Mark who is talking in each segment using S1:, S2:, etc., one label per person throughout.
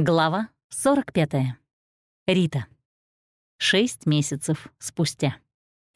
S1: Глава 45. Рита. Шесть месяцев спустя.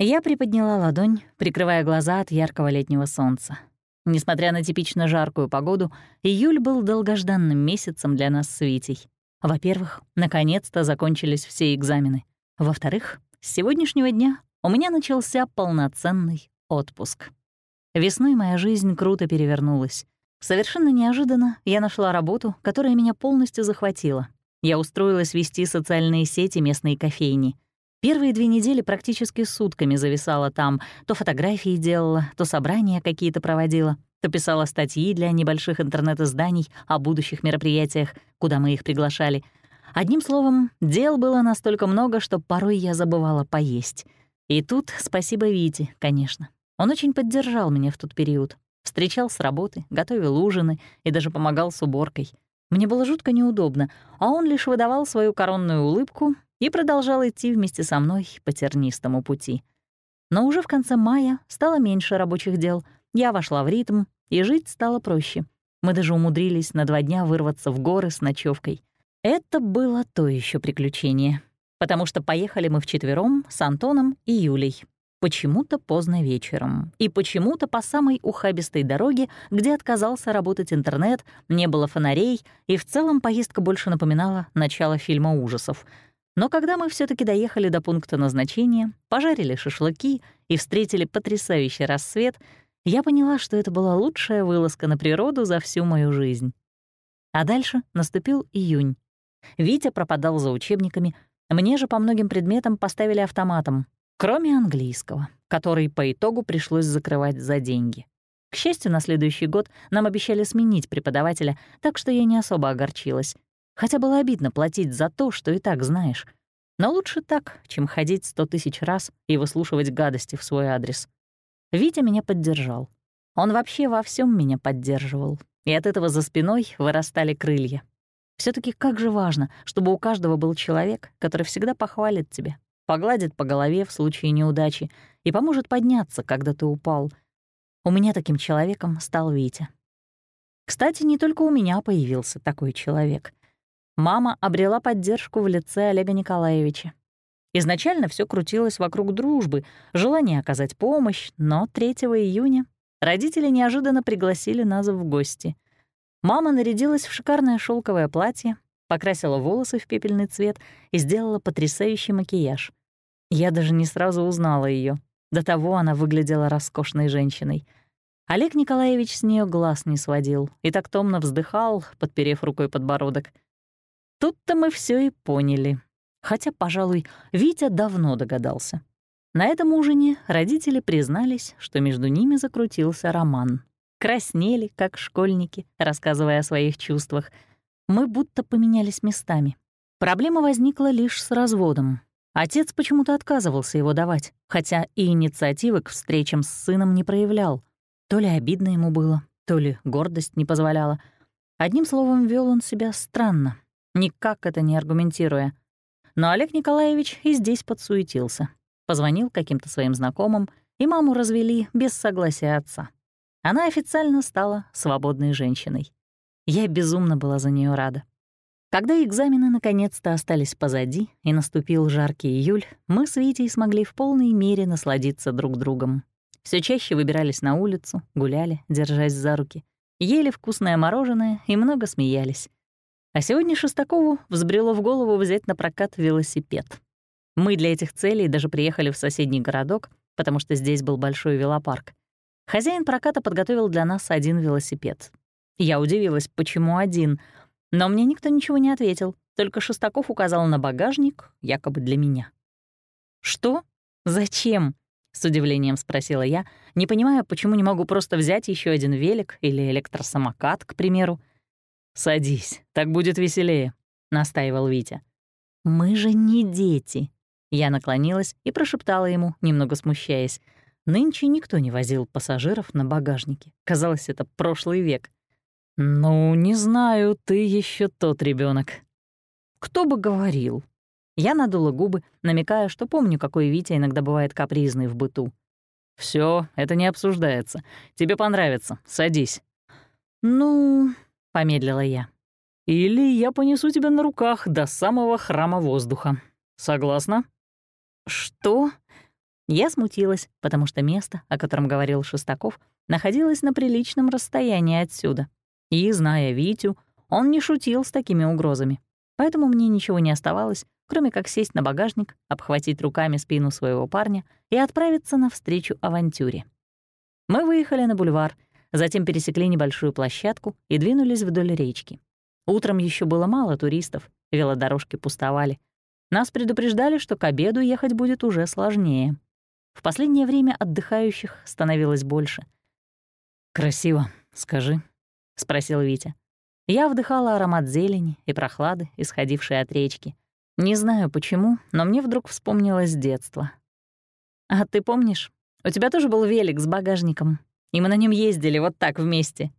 S1: Я приподняла ладонь, прикрывая глаза от яркого летнего солнца. Несмотря на типично жаркую погоду, июль был долгожданным месяцем для нас с Витей. Во-первых, наконец-то закончились все экзамены. Во-вторых, с сегодняшнего дня у меня начался полноценный отпуск. Весной моя жизнь круто перевернулась. Совершенно неожиданно я нашла работу, которая меня полностью захватила. Я устроилась вести социальные сети местной кофейни. Первые две недели практически сутками зависала там, то фотографии делала, то собрания какие-то проводила, то писала статьи для небольших интернет-изданий о будущих мероприятиях, куда мы их приглашали. Одним словом, дел было настолько много, что порой я забывала поесть. И тут спасибо Вите, конечно. Он очень поддержал меня в тот период. Встречал с работы, готовил ужины и даже помогал с уборкой. Мне было жутко неудобно, а он лишь выдавал свою коронную улыбку и продолжал идти вместе со мной по тернистому пути. Но уже в конце мая стало меньше рабочих дел, я вошла в ритм, и жить стало проще. Мы даже умудрились на два дня вырваться в горы с ночевкой. Это было то еще приключение, потому что поехали мы вчетвером с Антоном и Юлей почему-то поздно вечером и почему-то по самой ухабистой дороге, где отказался работать интернет, не было фонарей, и в целом поездка больше напоминала начало фильма ужасов. Но когда мы все таки доехали до пункта назначения, пожарили шашлыки и встретили потрясающий рассвет, я поняла, что это была лучшая вылазка на природу за всю мою жизнь. А дальше наступил июнь. Витя пропадал за учебниками, мне же по многим предметам поставили автоматом, кроме английского, который по итогу пришлось закрывать за деньги. К счастью, на следующий год нам обещали сменить преподавателя, так что я не особо огорчилась. Хотя было обидно платить за то, что и так знаешь. Но лучше так, чем ходить сто тысяч раз и выслушивать гадости в свой адрес. Витя меня поддержал. Он вообще во всем меня поддерживал, и от этого за спиной вырастали крылья. все таки как же важно, чтобы у каждого был человек, который всегда похвалит тебя, погладит по голове в случае неудачи и поможет подняться, когда ты упал. У меня таким человеком стал Витя. Кстати, не только у меня появился такой человек. Мама обрела поддержку в лице Олега Николаевича. Изначально все крутилось вокруг дружбы, желания оказать помощь, но 3 июня родители неожиданно пригласили нас в гости. Мама нарядилась в шикарное шелковое платье, покрасила волосы в пепельный цвет и сделала потрясающий макияж. Я даже не сразу узнала ее. До того она выглядела роскошной женщиной. Олег Николаевич с нее глаз не сводил и так томно вздыхал, подперев рукой подбородок. Тут-то мы все и поняли. Хотя, пожалуй, Витя давно догадался. На этом ужине родители признались, что между ними закрутился роман. Краснели, как школьники, рассказывая о своих чувствах — мы будто поменялись местами. Проблема возникла лишь с разводом. Отец почему-то отказывался его давать, хотя и инициативы к встречам с сыном не проявлял. То ли обидно ему было, то ли гордость не позволяла. Одним словом, вел он себя странно, никак это не аргументируя. Но Олег Николаевич и здесь подсуетился. Позвонил каким-то своим знакомым, и маму развели без согласия отца. Она официально стала свободной женщиной. Я безумно была за нее рада. Когда экзамены наконец-то остались позади и наступил жаркий июль, мы с Витей смогли в полной мере насладиться друг другом. Все чаще выбирались на улицу, гуляли, держась за руки, ели вкусное мороженое и много смеялись. А сегодня Шестакову взбрело в голову взять на прокат велосипед. Мы для этих целей даже приехали в соседний городок, потому что здесь был большой велопарк. Хозяин проката подготовил для нас один велосипед, я удивилась, почему один, но мне никто ничего не ответил, только Шестаков указал на багажник, якобы для меня. «Что? Зачем?» — с удивлением спросила я, не понимая, почему не могу просто взять еще один велик или электросамокат, к примеру. «Садись, так будет веселее», — настаивал Витя. «Мы же не дети». Я наклонилась и прошептала ему, немного смущаясь. Нынче никто не возил пассажиров на багажнике. Казалось, это прошлый век. «Ну, не знаю, ты еще тот ребенок. «Кто бы говорил?» Я надула губы, намекая, что помню, какой Витя иногда бывает капризный в быту. Все, это не обсуждается. Тебе понравится. Садись». «Ну...» — помедлила я.
S2: Или я понесу тебя на руках до самого храма воздуха. Согласна?»
S1: «Что?» Я смутилась, потому что место, о котором говорил Шестаков, находилось на приличном расстоянии отсюда. И, зная Витю, он не шутил с такими угрозами. Поэтому мне ничего не оставалось, кроме как сесть на багажник, обхватить руками спину своего парня и отправиться навстречу авантюре. Мы выехали на бульвар, затем пересекли небольшую площадку и двинулись вдоль речки. Утром еще было мало туристов, велодорожки пустовали. Нас предупреждали, что к обеду ехать будет уже сложнее. В последнее время отдыхающих становилось больше.
S2: «Красиво, скажи», — спросил Витя.
S1: Я вдыхала аромат зелени и прохлады, исходившей от речки. Не знаю почему, но мне вдруг вспомнилось детство. «А ты помнишь, у тебя тоже был велик с багажником, и мы на нем ездили вот так вместе?»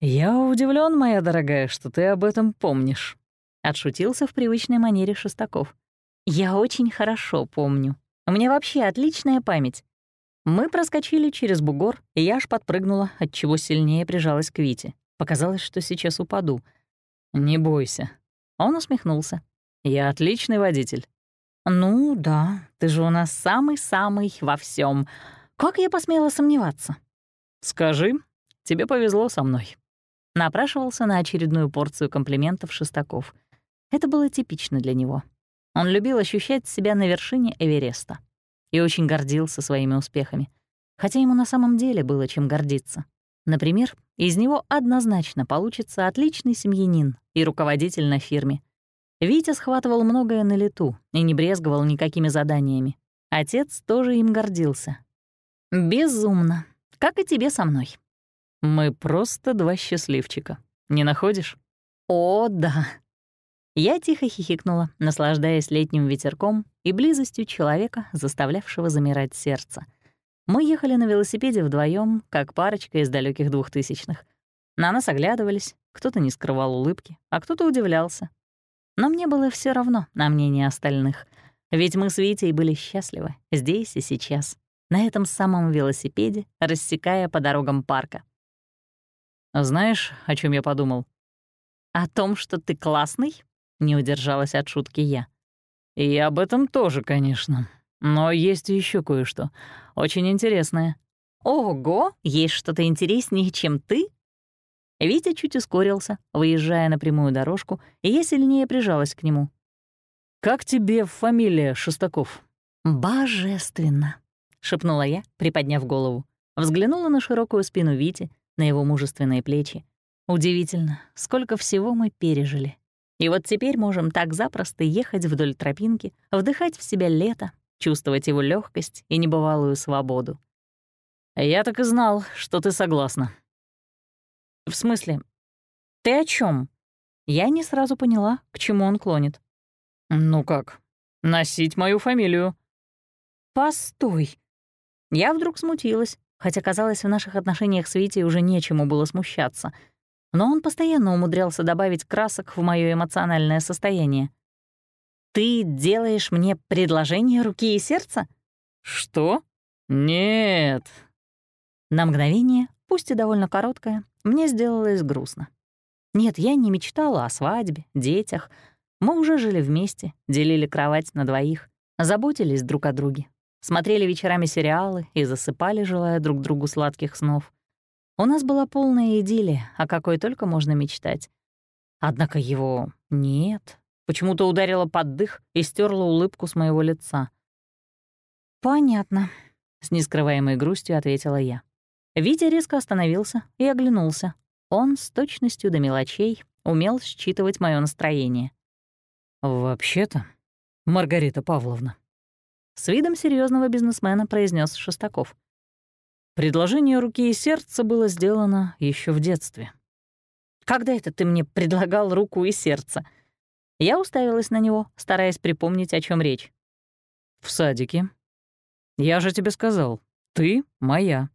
S2: «Я удивлен, моя дорогая, что ты об этом помнишь», — отшутился в привычной манере Шестаков.
S1: «Я очень хорошо помню. У меня вообще отличная память. Мы проскочили через бугор, и я аж подпрыгнула, отчего сильнее прижалась к Вите. Показалось, что сейчас упаду.
S2: «Не бойся».
S1: Он усмехнулся.
S2: «Я отличный водитель».
S1: «Ну да, ты же у нас самый-самый во всем. Как я посмела сомневаться?»
S2: «Скажи, тебе повезло со мной»
S1: напрашивался на очередную порцию комплиментов Шестаков. Это было типично для него. Он любил ощущать себя на вершине Эвереста и очень гордился своими успехами, хотя ему на самом деле было чем гордиться. Например, из него однозначно получится отличный семьянин и руководитель на фирме. Витя схватывал многое на лету и не брезговал никакими заданиями. Отец тоже им гордился. «Безумно, как и тебе со мной»,
S2: мы просто два счастливчика. Не находишь?
S1: О, да. Я тихо хихикнула, наслаждаясь летним ветерком и близостью человека, заставлявшего замирать сердце. Мы ехали на велосипеде вдвоем, как парочка из далеких двухтысячных. На нас оглядывались, кто-то не скрывал улыбки, а кто-то удивлялся. Но мне было все равно на мнение остальных, ведь мы с Витей были счастливы здесь и сейчас, на этом самом велосипеде, рассекая по дорогам парка.
S2: Знаешь, о чем я подумал?
S1: О том, что ты классный? Не удержалась от шутки я.
S2: И об этом тоже, конечно. Но есть еще кое-что. Очень интересное.
S1: Ого, есть что-то интереснее, чем ты? Витя чуть ускорился, выезжая на прямую дорожку, и я сильнее прижалась к нему.
S2: «Как тебе фамилия Шестаков?»
S1: «Божественно», — шепнула я, приподняв голову. Взглянула на широкую спину Вити, на его мужественные плечи. Удивительно, сколько всего мы пережили. И вот теперь можем так запросто ехать вдоль тропинки, вдыхать в себя лето, чувствовать его легкость и небывалую свободу.
S2: «Я так и знал, что ты согласна».
S1: «В смысле? Ты о чем? Я не сразу поняла, к чему он клонит.
S2: «Ну как? Носить мою фамилию».
S1: «Постой». Я вдруг смутилась, хотя, казалось, в наших отношениях с Витей уже нечему было смущаться. Но он постоянно умудрялся добавить красок в мое эмоциональное состояние. «Ты делаешь мне предложение руки и сердца?»
S2: «Что? Нет».
S1: На мгновение, пусть и довольно короткое, мне сделалось грустно. Нет, я не мечтала о свадьбе, детях. Мы уже жили вместе, делили кровать на двоих, заботились друг о друге, смотрели вечерами сериалы и засыпали, желая друг другу сладких снов. У нас была полная идиллия, о какой только можно мечтать. Однако его нет. Почему-то ударила под дых и стерла улыбку с моего лица. «Понятно», — с нескрываемой грустью ответила я. Витя резко остановился и оглянулся. Он с точностью до мелочей умел считывать мое настроение.
S2: «Вообще-то, Маргарита Павловна»,
S1: с видом серьезного бизнесмена произнес Шестаков.
S2: Предложение руки и сердца было сделано еще в детстве.
S1: «Когда это ты мне предлагал руку и сердце?» Я уставилась на него, стараясь припомнить, о чем речь.
S2: «В садике. Я же тебе сказал, ты моя».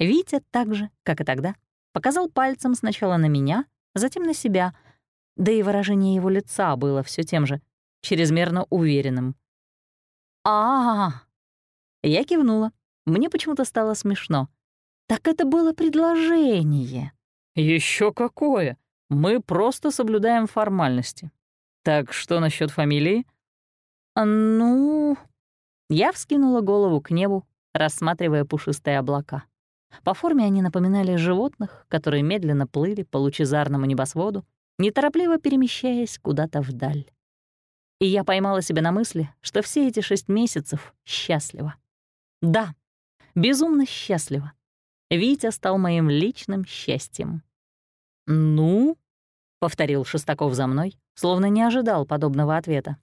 S1: Витя так же, как и тогда, показал пальцем сначала на меня, затем на себя, да и выражение его лица было все тем же, чрезмерно уверенным а, -а, Я кивнула. Мне почему-то стало смешно. Так это было предложение.
S2: Еще какое? Мы просто соблюдаем формальности. Так что насчет фамилии?»
S1: «А, «Ну...» Я вскинула голову к небу, рассматривая пушистые облака. По форме они напоминали животных, которые медленно плыли по лучезарному небосводу, неторопливо перемещаясь куда-то вдаль. И я поймала себя на мысли, что все эти шесть месяцев счастлива. Да, безумно счастлива. Витя стал моим личным счастьем.
S2: «Ну?»
S1: — повторил Шестаков за мной, словно не ожидал подобного ответа.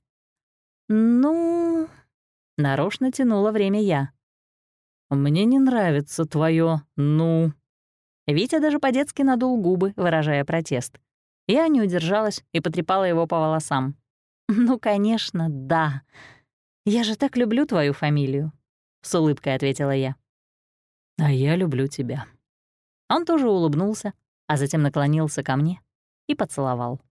S1: «Ну...» — нарочно тянула время я.
S2: «Мне не нравится твое «ну».
S1: Витя даже по-детски надул губы, выражая протест. Я не удержалась и потрепала его по волосам. «Ну, конечно, да. Я же так люблю твою фамилию», — с улыбкой ответила я.
S2: «А я люблю тебя».
S1: Он тоже улыбнулся, а затем наклонился ко мне и поцеловал.